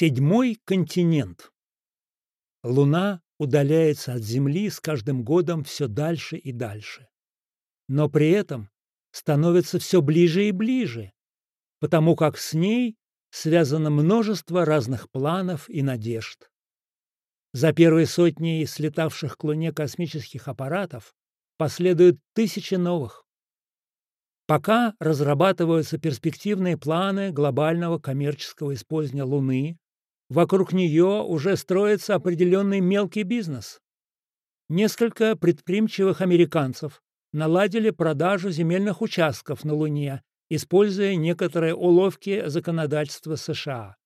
Седьмой континент. Луна удаляется от Земли с каждым годом все дальше и дальше. Но при этом становится все ближе и ближе, потому как с ней связано множество разных планов и надежд. За первые сотни слетавших к Луне космических аппаратов последуют тысячи новых. Пока разрабатываются перспективные планы глобального коммерческого использования Луны, вокруг нее уже строится определенный мелкий бизнес. Несколько предприимчивых американцев наладили продажу земельных участков на Луне, используя некоторые уловки законодательства США.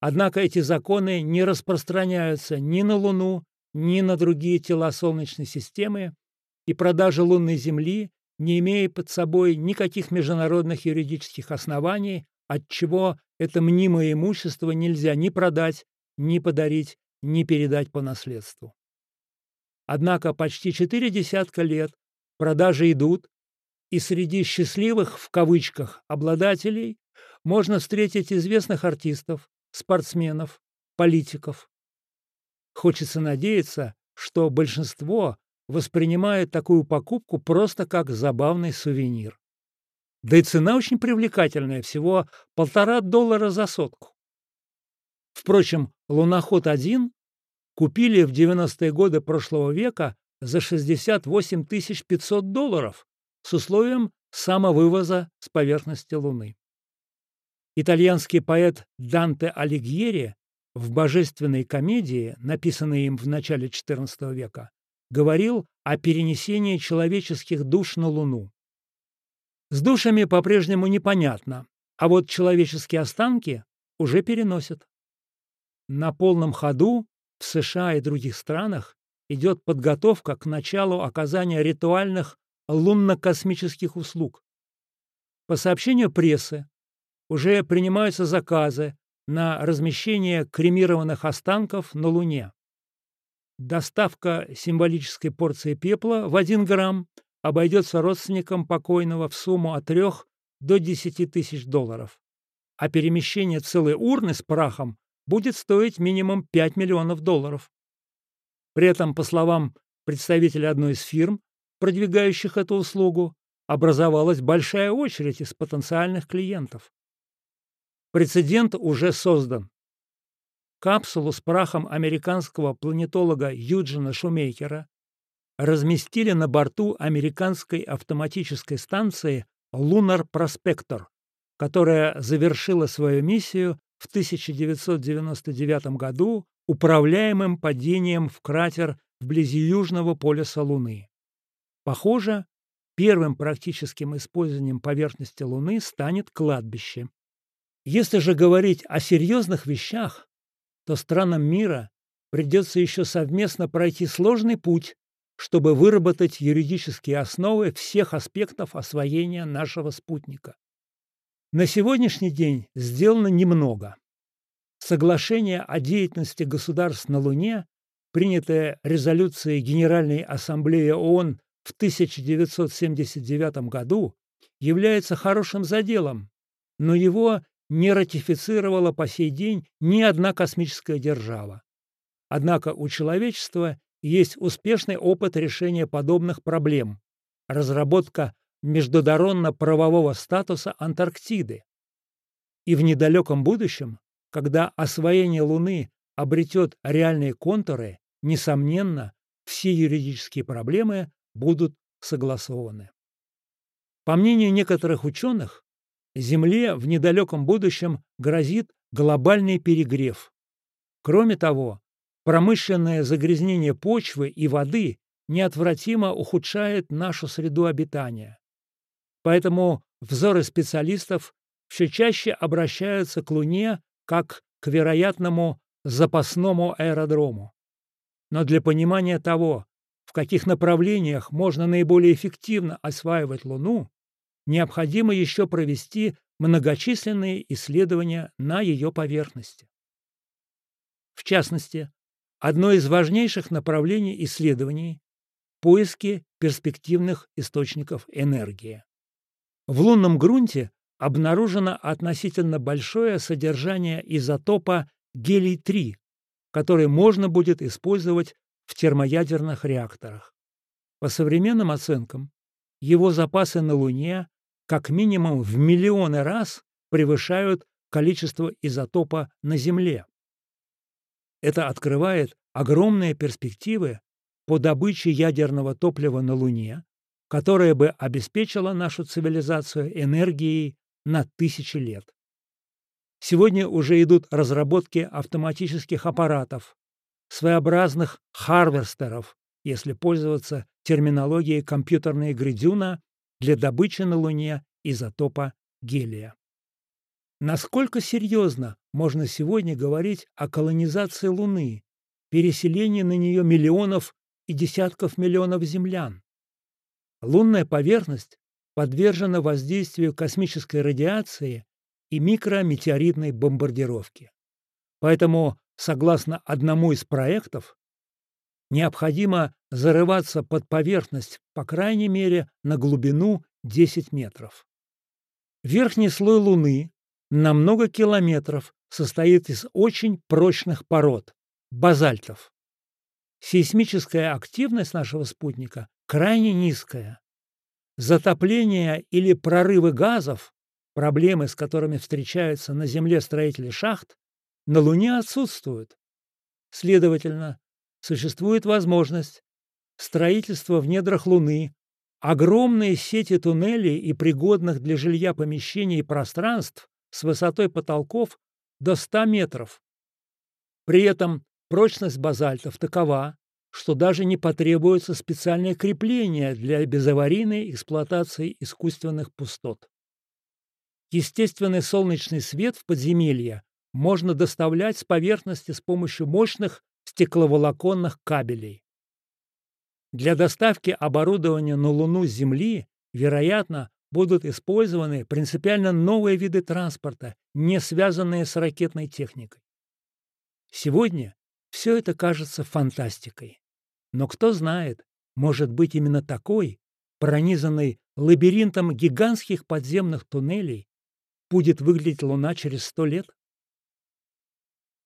Однако эти законы не распространяются ни на Луну, ни на другие тела Солнечной системы, и продажа лунной Земли не имея под собой никаких международных юридических оснований, отчего это мнимое имущество нельзя ни продать, ни подарить, ни передать по наследству. Однако почти четыре десятка лет продажи идут, и среди «счастливых» в кавычках обладателей можно встретить известных артистов, спортсменов, политиков. Хочется надеяться, что большинство воспринимает такую покупку просто как забавный сувенир. Да и цена очень привлекательная, всего полтора доллара за сотку. Впрочем, «Луноход-1» купили в 90-е годы прошлого века за 68 500 долларов с условием самовывоза с поверхности Луны. Итальянский поэт Данте Алигьери в «Божественной комедии», написанной им в начале XIV века, говорил о перенесении человеческих душ на Луну. С душами по-прежнему непонятно, а вот человеческие останки уже переносят. На полном ходу в США и других странах идет подготовка к началу оказания ритуальных лунно-космических услуг. По сообщению прессы, уже принимаются заказы на размещение кремированных останков на Луне. Доставка символической порции пепла в 1 грамм обойдется родственникам покойного в сумму от 3 до 10 тысяч долларов, а перемещение целой урны с прахом будет стоить минимум 5 миллионов долларов. При этом, по словам представителя одной из фирм, продвигающих эту услугу, образовалась большая очередь из потенциальных клиентов. Прецедент уже создан. Капсулу с прахом американского планетолога Юджина Шумейкера разместили на борту американской автоматической станции Lunar Prospector, которая завершила свою миссию в 1999 году управляемым падением в кратер вблизи южного полюса Луны. Похоже, первым практическим использованием поверхности Луны станет кладбище. Если же говорить о серьезных вещах, то странам мира придется еще совместно пройти сложный путь, чтобы выработать юридические основы всех аспектов освоения нашего спутника. На сегодняшний день сделано немного. Соглашение о деятельности государств на Луне, принятое резолюцией Генеральной Ассамблеи ООН в 1979 году, является хорошим заделом, но его не ратифицировала по сей день ни одна космическая держава. Однако у человечества есть успешный опыт решения подобных проблем – разработка международно-правового статуса Антарктиды. И в недалеком будущем, когда освоение Луны обретет реальные контуры, несомненно, все юридические проблемы будут согласованы. По мнению некоторых ученых, Земле в недалеком будущем грозит глобальный перегрев. Кроме того, промышленное загрязнение почвы и воды неотвратимо ухудшает нашу среду обитания. Поэтому взоры специалистов все чаще обращаются к Луне как к вероятному запасному аэродрому. Но для понимания того, в каких направлениях можно наиболее эффективно осваивать Луну, необходимо еще провести многочисленные исследования на ее поверхности. В частности, одно из важнейших направлений исследований – поиски перспективных источников энергии. В лунном грунте обнаружено относительно большое содержание изотопа гелий-3, который можно будет использовать в термоядерных реакторах. По современным оценкам, его запасы на Луне как минимум в миллионы раз превышают количество изотопа на Земле. Это открывает огромные перспективы по добыче ядерного топлива на Луне, которое бы обеспечило нашу цивилизацию энергией на тысячи лет. Сегодня уже идут разработки автоматических аппаратов, своеобразных харверстеров, если пользоваться терминологией компьютерной игры для добычи на Луне изотопа гелия. Насколько серьезно можно сегодня говорить о колонизации Луны, переселении на нее миллионов и десятков миллионов землян? Лунная поверхность подвержена воздействию космической радиации и микрометеоритной бомбардировки. Поэтому, согласно одному из проектов, необходимо зарываться под поверхность, по крайней мере, на глубину 10 метров. Верхний слой Луны на много километров состоит из очень прочных пород – базальтов. Сейсмическая активность нашего спутника крайне низкая. Затопление или прорывы газов, проблемы, с которыми встречаются на Земле строители шахт, на Луне отсутствуют. Следовательно, существует возможность строительства в недрах Луны огромные сети туннелей и пригодных для жилья помещений и пространств с высотой потолков до 100 метров. При этом прочность базальтов такова, что даже не потребуется специальное крепление для безаварийной эксплуатации искусственных пустот. Естественный солнечный свет в подземелье можно доставлять с поверхности с помощью мощных стекловолоконных кабелей. Для доставки оборудования на Луну с Земли, вероятно, будут использованы принципиально новые виды транспорта, не связанные с ракетной техникой. Сегодня все это кажется фантастикой. Но кто знает, может быть именно такой, пронизанный лабиринтом гигантских подземных туннелей, будет выглядеть Луна через сто лет?